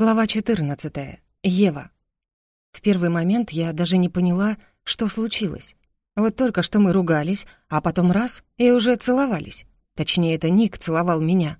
Глава 14. Ева. В первый момент я даже не поняла, что случилось. Вот только что мы ругались, а потом раз — и уже целовались. Точнее, это Ник целовал меня.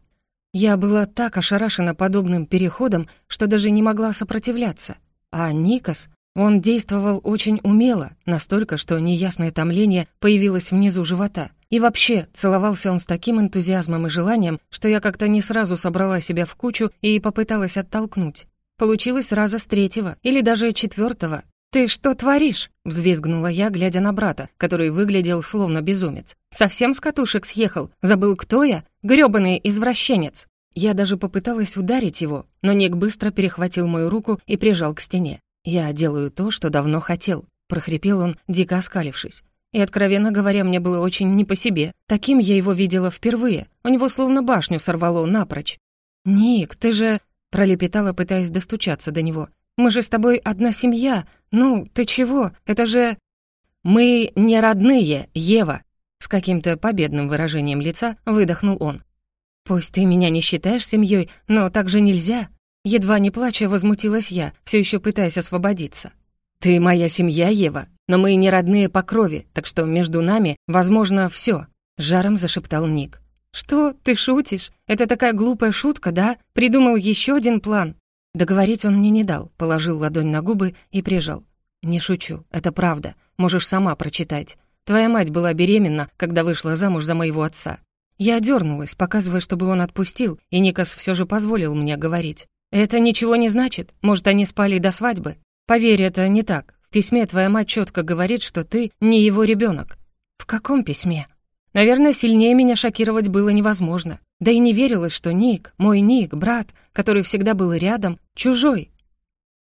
Я была так ошарашена подобным переходом, что даже не могла сопротивляться. А Никас, он действовал очень умело, настолько, что неясное томление появилось внизу живота. И вообще, целовался он с таким энтузиазмом и желанием, что я как-то не сразу собрала себя в кучу и попыталась оттолкнуть. Получилось раза с третьего или даже четвертого. «Ты что творишь?» — взвизгнула я, глядя на брата, который выглядел словно безумец. «Совсем с катушек съехал? Забыл, кто я? Грёбаный извращенец!» Я даже попыталась ударить его, но Ник быстро перехватил мою руку и прижал к стене. «Я делаю то, что давно хотел», — прохрипел он, дико оскалившись. И, откровенно говоря, мне было очень не по себе. Таким я его видела впервые. У него словно башню сорвало напрочь. «Ник, ты же...» — пролепетала, пытаясь достучаться до него. «Мы же с тобой одна семья. Ну, ты чего? Это же...» «Мы не родные, Ева!» С каким-то победным выражением лица выдохнул он. «Пусть ты меня не считаешь семьей, но так же нельзя!» Едва не плача, возмутилась я, все еще пытаясь освободиться. «Ты моя семья, Ева, но мы не родные по крови, так что между нами, возможно, все. жаром зашептал Ник. «Что? Ты шутишь? Это такая глупая шутка, да? Придумал еще один план?» Договорить он мне не дал, положил ладонь на губы и прижал. «Не шучу, это правда. Можешь сама прочитать. Твоя мать была беременна, когда вышла замуж за моего отца. Я дернулась, показывая, чтобы он отпустил, и Никас все же позволил мне говорить. «Это ничего не значит. Может, они спали до свадьбы? Поверь, это не так. В письме твоя мать четко говорит, что ты не его ребенок. В каком письме? Наверное, сильнее меня шокировать было невозможно. Да и не верилось, что Ник, мой Ник, брат, который всегда был рядом, чужой.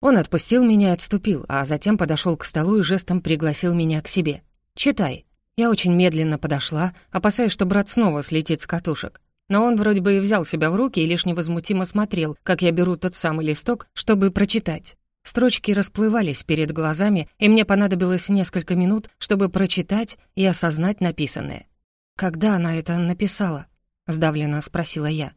Он отпустил меня и отступил, а затем подошел к столу и жестом пригласил меня к себе. «Читай». Я очень медленно подошла, опасаясь, что брат снова слетит с катушек. Но он вроде бы и взял себя в руки и лишь невозмутимо смотрел, как я беру тот самый листок, чтобы прочитать. Строчки расплывались перед глазами, и мне понадобилось несколько минут, чтобы прочитать и осознать написанное. «Когда она это написала?» — сдавленно спросила я.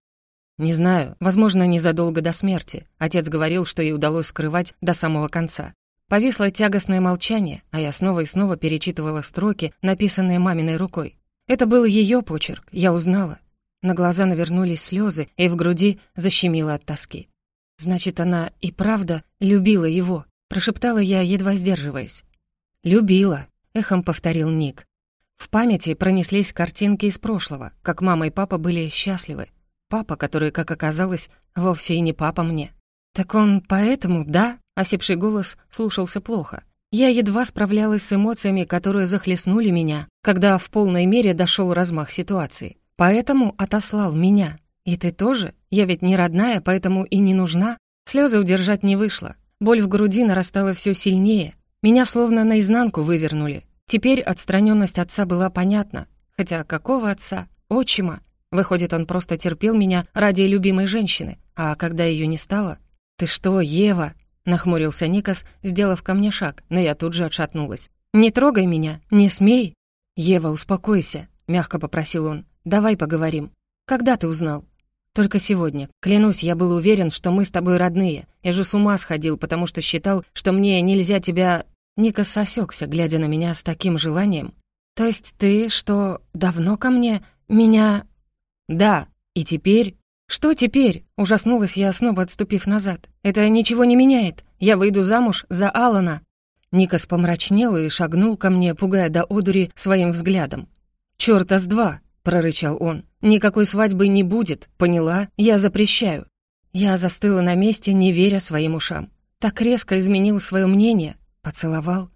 «Не знаю, возможно, незадолго до смерти. Отец говорил, что ей удалось скрывать до самого конца. Повисло тягостное молчание, а я снова и снова перечитывала строки, написанные маминой рукой. Это был ее почерк, я узнала. На глаза навернулись слезы, и в груди защемило от тоски. Значит, она и правда любила его, прошептала я, едва сдерживаясь. Любила, эхом повторил Ник. В памяти пронеслись картинки из прошлого, как мама и папа были счастливы. Папа, который, как оказалось, вовсе и не папа мне. Так он поэтому, да? Осипший голос слушался плохо. Я едва справлялась с эмоциями, которые захлестнули меня, когда в полной мере дошел размах ситуации. Поэтому отослал меня. «И ты тоже? Я ведь не родная, поэтому и не нужна». Слезы удержать не вышло. Боль в груди нарастала все сильнее. Меня словно наизнанку вывернули. Теперь отстраненность отца была понятна. Хотя какого отца? Отчима. Выходит, он просто терпел меня ради любимой женщины. А когда ее не стало? «Ты что, Ева?» — нахмурился Никас, сделав ко мне шаг, но я тут же отшатнулась. «Не трогай меня, не смей!» «Ева, успокойся», — мягко попросил он. «Давай поговорим. Когда ты узнал?» Только сегодня. Клянусь, я был уверен, что мы с тобой родные. Я же с ума сходил, потому что считал, что мне нельзя тебя...» Ника сосекся, глядя на меня с таким желанием. «То есть ты, что, давно ко мне? Меня...» «Да. И теперь...» «Что теперь?» — ужаснулась я, снова отступив назад. «Это ничего не меняет. Я выйду замуж за Алана». Никас помрачнел и шагнул ко мне, пугая до одури своим взглядом. «Чёрта с два!» — прорычал он. Никакой свадьбы не будет, поняла? Я запрещаю». Я застыла на месте, не веря своим ушам. Так резко изменил свое мнение. Поцеловал.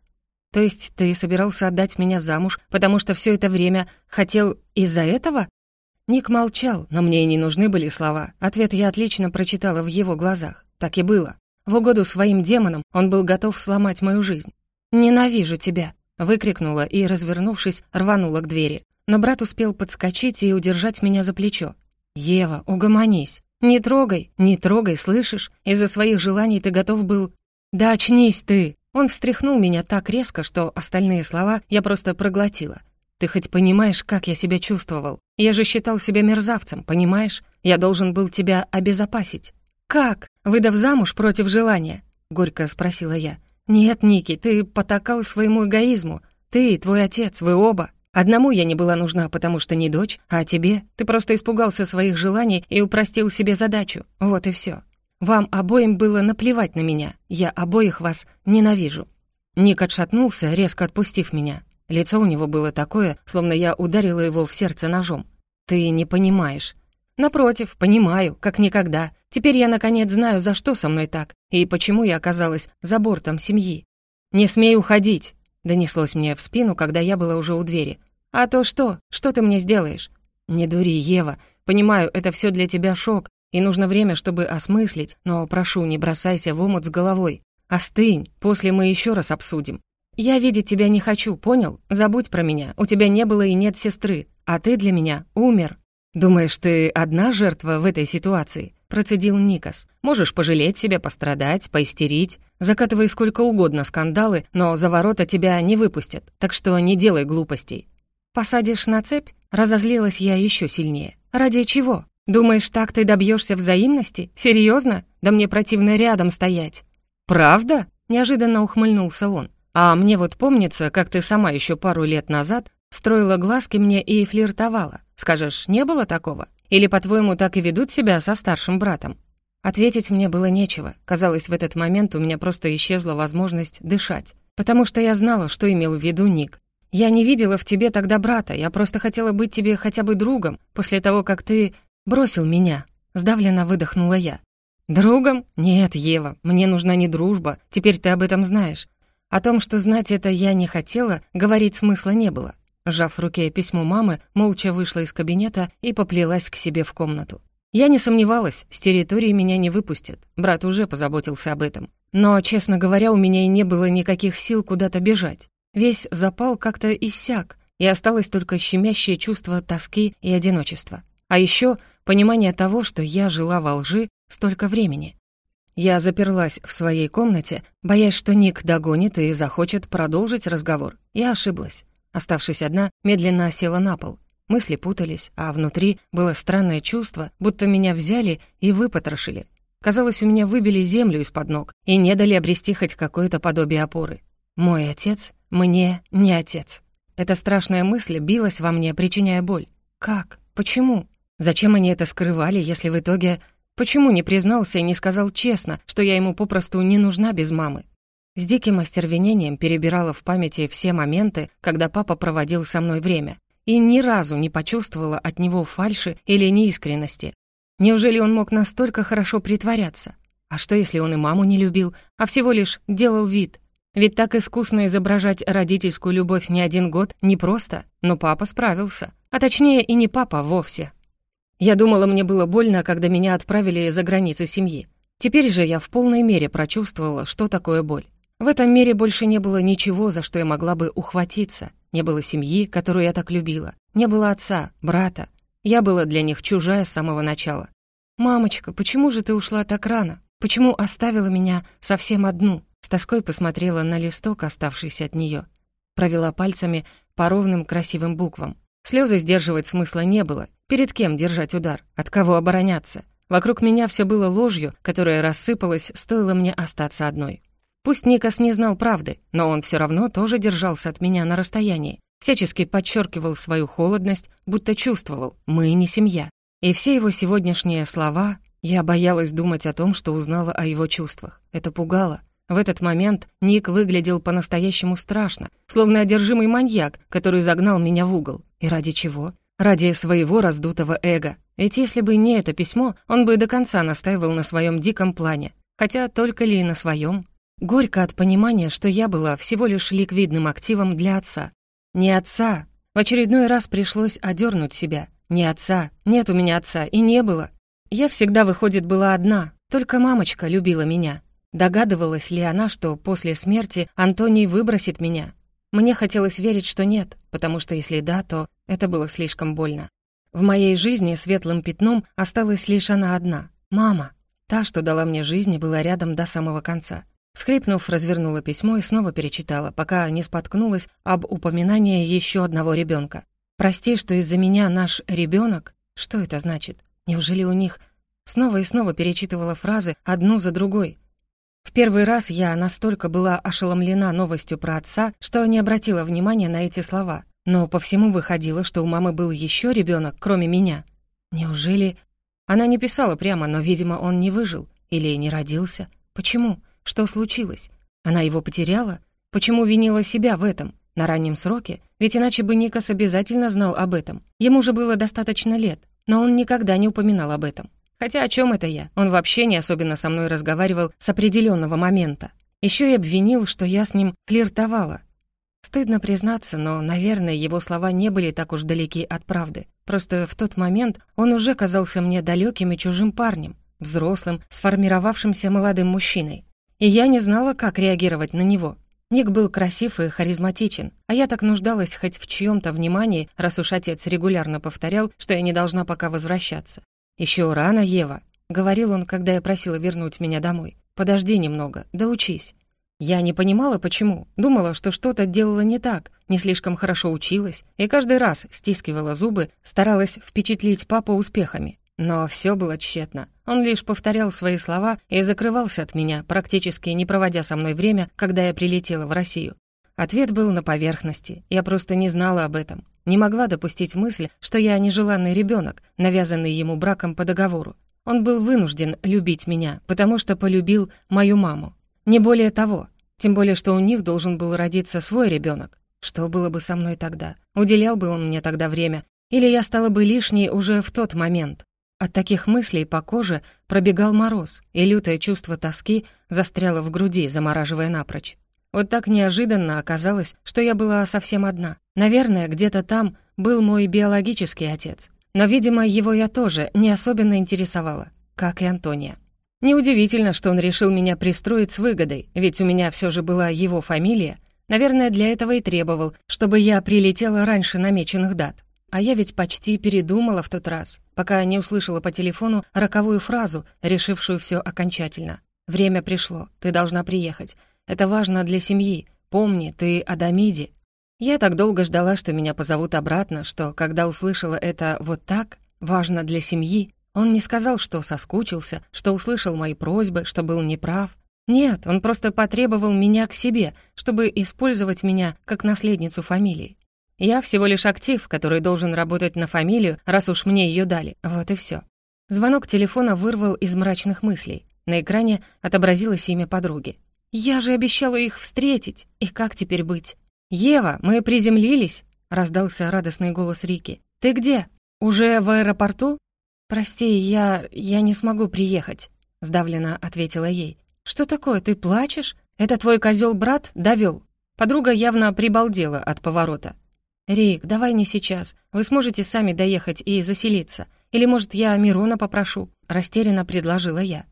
То есть ты собирался отдать меня замуж, потому что все это время хотел из-за этого? Ник молчал, но мне и не нужны были слова. Ответ я отлично прочитала в его глазах. Так и было. В угоду своим демонам он был готов сломать мою жизнь. «Ненавижу тебя!» — выкрикнула и, развернувшись, рванула к двери но брат успел подскочить и удержать меня за плечо. «Ева, угомонись. Не трогай, не трогай, слышишь? Из-за своих желаний ты готов был...» «Да очнись ты!» Он встряхнул меня так резко, что остальные слова я просто проглотила. «Ты хоть понимаешь, как я себя чувствовал? Я же считал себя мерзавцем, понимаешь? Я должен был тебя обезопасить». «Как? Выдав замуж против желания?» — горько спросила я. «Нет, Ники, ты потакал своему эгоизму. Ты и твой отец, вы оба. Одному я не была нужна, потому что не дочь, а тебе ты просто испугался своих желаний и упростил себе задачу. Вот и все. Вам обоим было наплевать на меня. Я обоих вас ненавижу». Ник отшатнулся, резко отпустив меня. Лицо у него было такое, словно я ударила его в сердце ножом. «Ты не понимаешь». «Напротив, понимаю, как никогда. Теперь я, наконец, знаю, за что со мной так, и почему я оказалась за бортом семьи». «Не смей уходить», — донеслось мне в спину, когда я была уже у двери. «А то что? Что ты мне сделаешь?» «Не дури, Ева. Понимаю, это все для тебя шок, и нужно время, чтобы осмыслить, но прошу, не бросайся в омут с головой. Остынь, после мы еще раз обсудим. «Я видеть тебя не хочу, понял? Забудь про меня. У тебя не было и нет сестры, а ты для меня умер». «Думаешь, ты одна жертва в этой ситуации?» — процедил Никас. «Можешь пожалеть себя, пострадать, поистерить. Закатывай сколько угодно скандалы, но за ворота тебя не выпустят, так что не делай глупостей». «Посадишь на цепь?» — разозлилась я еще сильнее. «Ради чего? Думаешь, так ты добьешься взаимности? Серьезно? Да мне противно рядом стоять». «Правда?» — неожиданно ухмыльнулся он. А мне вот помнится, как ты сама еще пару лет назад строила глазки мне и флиртовала. Скажешь, не было такого? Или, по-твоему, так и ведут себя со старшим братом?» Ответить мне было нечего. Казалось, в этот момент у меня просто исчезла возможность дышать. Потому что я знала, что имел в виду Ник. «Я не видела в тебе тогда брата, я просто хотела быть тебе хотя бы другом, после того, как ты бросил меня», — сдавленно выдохнула я. «Другом? Нет, Ева, мне нужна не дружба, теперь ты об этом знаешь. О том, что знать это я не хотела, говорить смысла не было. Сжав в руке письмо мамы, молча вышла из кабинета и поплелась к себе в комнату. Я не сомневалась, с территории меня не выпустят. Брат уже позаботился об этом. Но, честно говоря, у меня и не было никаких сил куда-то бежать. Весь запал как-то иссяк, и осталось только щемящее чувство тоски и одиночества. А еще понимание того, что я жила во лжи столько времени. Я заперлась в своей комнате, боясь, что Ник догонит и захочет продолжить разговор. Я ошиблась. Оставшись одна, медленно осела на пол. Мысли путались, а внутри было странное чувство, будто меня взяли и выпотрошили. Казалось, у меня выбили землю из-под ног и не дали обрести хоть какое-то подобие опоры. Мой отец мне не отец. Эта страшная мысль билась во мне, причиняя боль. Как? Почему? Зачем они это скрывали, если в итоге Почему не признался и не сказал честно, что я ему попросту не нужна без мамы? С диким остервенением перебирала в памяти все моменты, когда папа проводил со мной время, и ни разу не почувствовала от него фальши или неискренности. Неужели он мог настолько хорошо притворяться? А что, если он и маму не любил, а всего лишь делал вид? Ведь так искусно изображать родительскую любовь не один год непросто, но папа справился. А точнее, и не папа вовсе. Я думала, мне было больно, когда меня отправили за границы семьи. Теперь же я в полной мере прочувствовала, что такое боль. В этом мире больше не было ничего, за что я могла бы ухватиться. Не было семьи, которую я так любила. Не было отца, брата. Я была для них чужая с самого начала. «Мамочка, почему же ты ушла так рано? Почему оставила меня совсем одну?» С тоской посмотрела на листок, оставшийся от нее. Провела пальцами по ровным красивым буквам. Слезы сдерживать смысла не было. Перед кем держать удар? От кого обороняться? Вокруг меня все было ложью, которая рассыпалась, стоило мне остаться одной. Пусть Никас не знал правды, но он все равно тоже держался от меня на расстоянии. Всячески подчеркивал свою холодность, будто чувствовал, мы не семья. И все его сегодняшние слова... Я боялась думать о том, что узнала о его чувствах. Это пугало. В этот момент Ник выглядел по-настоящему страшно, словно одержимый маньяк, который загнал меня в угол. И ради чего? Ради своего раздутого эго. Ведь если бы не это письмо, он бы до конца настаивал на своем диком плане. Хотя только ли на своем? Горько от понимания, что я была всего лишь ликвидным активом для отца. Не отца. В очередной раз пришлось одернуть себя. Не отца. Нет у меня отца. И не было. Я всегда, выходит, была одна. Только мамочка любила меня. Догадывалась ли она, что после смерти Антоний выбросит меня? Мне хотелось верить, что нет, потому что если да, то это было слишком больно. В моей жизни светлым пятном осталась лишь она одна — мама. Та, что дала мне жизнь была рядом до самого конца. Всхлипнув, развернула письмо и снова перечитала, пока не споткнулась об упоминании еще одного ребенка. «Прости, что из-за меня наш ребенок. Что это значит? Неужели у них снова и снова перечитывала фразы одну за другой. В первый раз я настолько была ошеломлена новостью про отца, что не обратила внимания на эти слова. Но по всему выходило, что у мамы был еще ребенок, кроме меня. Неужели... Она не писала прямо, но, видимо, он не выжил. Или не родился. Почему? Что случилось? Она его потеряла? Почему винила себя в этом? На раннем сроке? Ведь иначе бы Никас обязательно знал об этом. Ему же было достаточно лет, но он никогда не упоминал об этом. Хотя о чем это я? Он вообще не особенно со мной разговаривал с определенного момента. Еще и обвинил, что я с ним флиртовала. Стыдно признаться, но, наверное, его слова не были так уж далеки от правды. Просто в тот момент он уже казался мне далеким и чужим парнем, взрослым, сформировавшимся молодым мужчиной. И я не знала, как реагировать на него. Ник был красив и харизматичен, а я так нуждалась хоть в чьем-то внимании, раз уж отец регулярно повторял, что я не должна пока возвращаться. Еще рано, Ева», — говорил он, когда я просила вернуть меня домой. «Подожди немного, да учись». Я не понимала, почему. Думала, что что-то делала не так, не слишком хорошо училась, и каждый раз стискивала зубы, старалась впечатлить папу успехами. Но все было тщетно. Он лишь повторял свои слова и закрывался от меня, практически не проводя со мной время, когда я прилетела в Россию. Ответ был на поверхности. Я просто не знала об этом. Не могла допустить мысль, что я нежеланный ребенок, навязанный ему браком по договору. Он был вынужден любить меня, потому что полюбил мою маму. Не более того. Тем более, что у них должен был родиться свой ребенок. Что было бы со мной тогда? Уделял бы он мне тогда время? Или я стала бы лишней уже в тот момент? От таких мыслей по коже пробегал мороз, и лютое чувство тоски застряло в груди, замораживая напрочь. Вот так неожиданно оказалось, что я была совсем одна. Наверное, где-то там был мой биологический отец. Но, видимо, его я тоже не особенно интересовала, как и Антония. Неудивительно, что он решил меня пристроить с выгодой, ведь у меня все же была его фамилия. Наверное, для этого и требовал, чтобы я прилетела раньше намеченных дат. А я ведь почти передумала в тот раз, пока не услышала по телефону роковую фразу, решившую все окончательно. «Время пришло, ты должна приехать. Это важно для семьи. Помни, ты Адамиди». Я так долго ждала, что меня позовут обратно, что, когда услышала это вот так, важно для семьи, он не сказал, что соскучился, что услышал мои просьбы, что был неправ. Нет, он просто потребовал меня к себе, чтобы использовать меня как наследницу фамилии. Я всего лишь актив, который должен работать на фамилию, раз уж мне ее дали. Вот и все. Звонок телефона вырвал из мрачных мыслей. На экране отобразилось имя подруги. «Я же обещала их встретить. И как теперь быть?» «Ева, мы приземлились?» — раздался радостный голос Рики. «Ты где? Уже в аэропорту?» «Прости, я... я не смогу приехать», — сдавленно ответила ей. «Что такое, ты плачешь? Это твой козел брат довел?» Подруга явно прибалдела от поворота. «Рик, давай не сейчас. Вы сможете сами доехать и заселиться. Или, может, я Мирона попрошу?» — растерянно предложила я.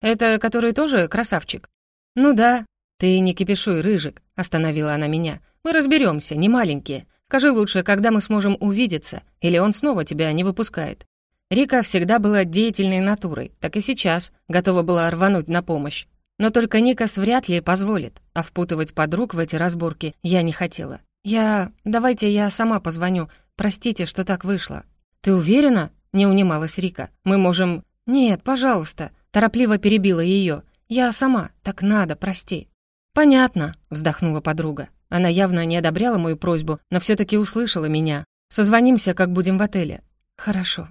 «Это который тоже красавчик?» «Ну да». «Ты не кипишуй, Рыжик», — остановила она меня. «Мы разберемся, не маленькие. Скажи лучше, когда мы сможем увидеться, или он снова тебя не выпускает». Рика всегда была деятельной натурой, так и сейчас готова была рвануть на помощь. Но только Никас вряд ли позволит, а впутывать подруг в эти разборки я не хотела. «Я... Давайте я сама позвоню. Простите, что так вышло». «Ты уверена?» — не унималась Рика. «Мы можем...» «Нет, пожалуйста», — торопливо перебила ее. «Я сама. Так надо, прости». «Понятно», — вздохнула подруга. Она явно не одобряла мою просьбу, но все таки услышала меня. «Созвонимся, как будем в отеле». «Хорошо».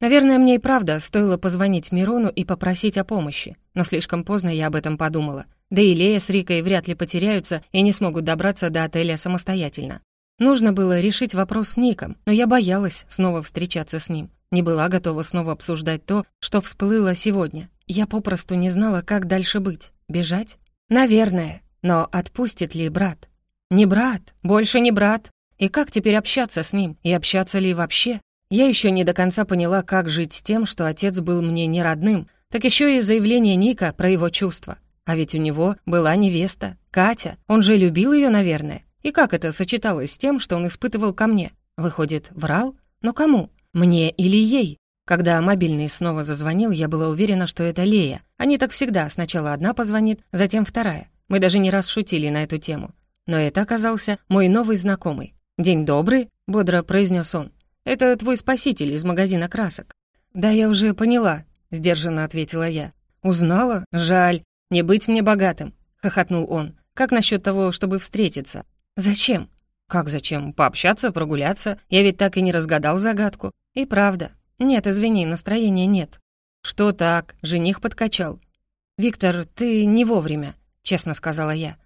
Наверное, мне и правда стоило позвонить Мирону и попросить о помощи, но слишком поздно я об этом подумала. Да и Лея с Рикой вряд ли потеряются и не смогут добраться до отеля самостоятельно. Нужно было решить вопрос с Ником, но я боялась снова встречаться с ним. Не была готова снова обсуждать то, что всплыло сегодня. Я попросту не знала, как дальше быть. Бежать? Наверное. Но отпустит ли брат? Не брат, больше не брат. И как теперь общаться с ним? И общаться ли вообще? Я еще не до конца поняла, как жить с тем, что отец был мне не родным, так еще и заявление Ника про его чувства. А ведь у него была невеста, Катя. Он же любил ее, наверное. И как это сочеталось с тем, что он испытывал ко мне? Выходит, врал? Но кому? Мне или ей? Когда мобильный снова зазвонил, я была уверена, что это Лея. Они так всегда. Сначала одна позвонит, затем вторая. Мы даже не раз шутили на эту тему. Но это оказался мой новый знакомый. «День добрый», — бодро произнес он. «Это твой спаситель из магазина красок». «Да, я уже поняла», — сдержанно ответила я. «Узнала? Жаль. Не быть мне богатым», — хохотнул он. «Как насчет того, чтобы встретиться?» «Зачем?» «Как зачем? Пообщаться, прогуляться? Я ведь так и не разгадал загадку». «И правда. Нет, извини, настроения нет». «Что так? Жених подкачал». «Виктор, ты не вовремя», — честно сказала я.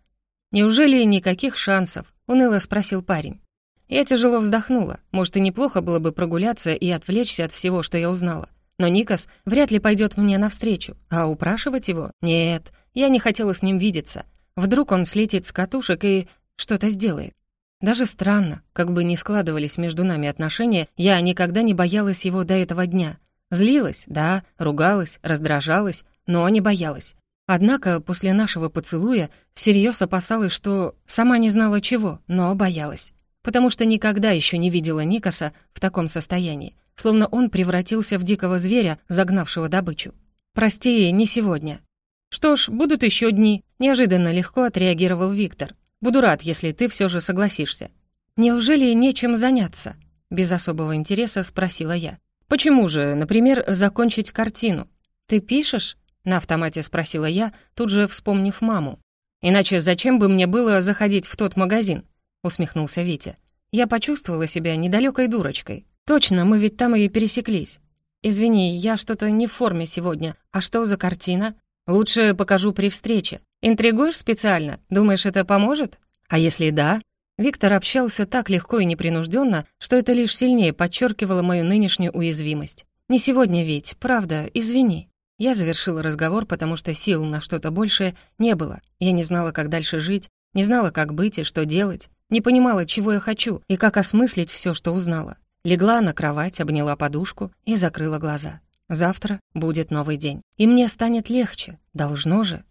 «Неужели никаких шансов?» — уныло спросил парень. Я тяжело вздохнула. Может, и неплохо было бы прогуляться и отвлечься от всего, что я узнала. Но Никас вряд ли пойдет мне навстречу, а упрашивать его? Нет, я не хотела с ним видеться. Вдруг он слетит с катушек и что-то сделает. Даже странно, как бы ни складывались между нами отношения, я никогда не боялась его до этого дня. Злилась, да, ругалась, раздражалась, но не боялась. Однако после нашего поцелуя всерьез опасалась, что сама не знала чего, но боялась потому что никогда еще не видела Никаса в таком состоянии, словно он превратился в дикого зверя, загнавшего добычу. «Прости, не сегодня». «Что ж, будут еще дни», — неожиданно легко отреагировал Виктор. «Буду рад, если ты все же согласишься». «Неужели нечем заняться?» — без особого интереса спросила я. «Почему же, например, закончить картину?» «Ты пишешь?» — на автомате спросила я, тут же вспомнив маму. «Иначе зачем бы мне было заходить в тот магазин? усмехнулся Витя. Я почувствовала себя недалекой дурочкой. Точно, мы ведь там и пересеклись. Извини, я что-то не в форме сегодня. А что за картина? Лучше покажу при встрече. Интригуешь специально? Думаешь, это поможет? А если да? Виктор общался так легко и непринужденно, что это лишь сильнее подчеркивало мою нынешнюю уязвимость. «Не сегодня ведь, правда, извини». Я завершила разговор, потому что сил на что-то большее не было. Я не знала, как дальше жить, не знала, как быть и что делать. Не понимала, чего я хочу и как осмыслить все, что узнала. Легла на кровать, обняла подушку и закрыла глаза. Завтра будет новый день. И мне станет легче. Должно же.